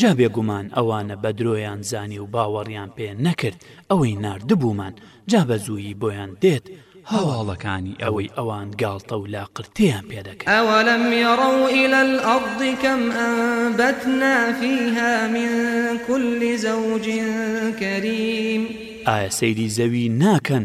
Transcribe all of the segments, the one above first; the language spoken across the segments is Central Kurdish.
جا بێگومان ئەوانە بە درۆیان زانی و باوەڕیان پێ نەکرد ئەوەی ناردبوومان، جا بە زوویی بۆیان دێت هەواڵەکانی ئەوەی ئەوان گاڵتە و لاقرتێیان پێ دەکەن. ئەوەلم یەڕەو ئیلە الئەڕض کەم ئەنبەتنا فیها من کول زەوج کەریم. ئایا سەیری زەوی ناکەن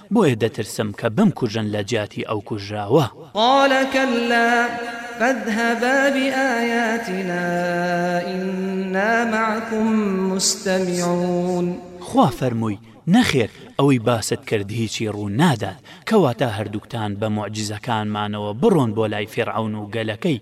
بۆیە دەترسم کە بمکوژن لە جیاتی ئەو کوژراوە. قال کلا فاذهبا بآیاتنا انا معکم مستمعون. خوا فەرمووی، نەخێر، ئەوەی باست کرد هیچی ڕوو نادات، کەواتە هەردووکتان بە موعجیزەکانمانەوە بڕۆن بۆ لای فیرعەون و گەلەکەی،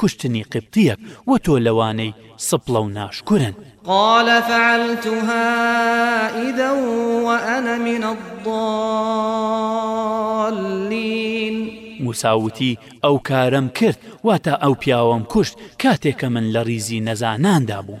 کوشتنی قبطیەک وە تۆ لەوانەی سپڵە و ناشکورن. قال فعلتها اذا وانا من الضالین. موسا وتی ئەو کارەم کرد واتە ئەو پیاوەم کوشت کاتێک کە من لە ڕیزی نەزاناندا بووم.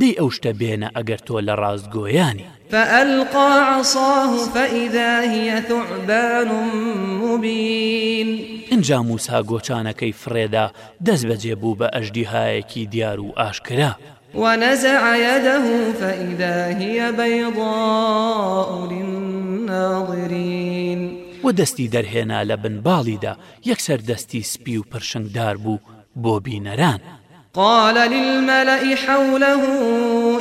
دەی ئەو شتە بێنە ئەگەر تۆ لە ڕاستگۆیانی. فألقی عصاه فإذا هی ثعبان مبین. ئینجا موسا گۆچانەکەی فڕێدا دەستبەجێ بوو بە ئەژدیهایەکی دیار و ئاشکرا. ونزع یده فإذا هی بەیضاء للناظرین. وە دەستی دەرهێنا لە بن باڵیدا یەکسەر دەستی سپی و پرشنگدار بوو بۆ بینەران. قال للملأ حوله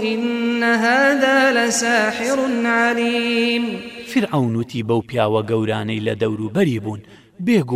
ان هذا لساحر علیم. فیرعەون وتی بەو پیاوە گەورانەی لە دەوروبەری بوون، بێگومان،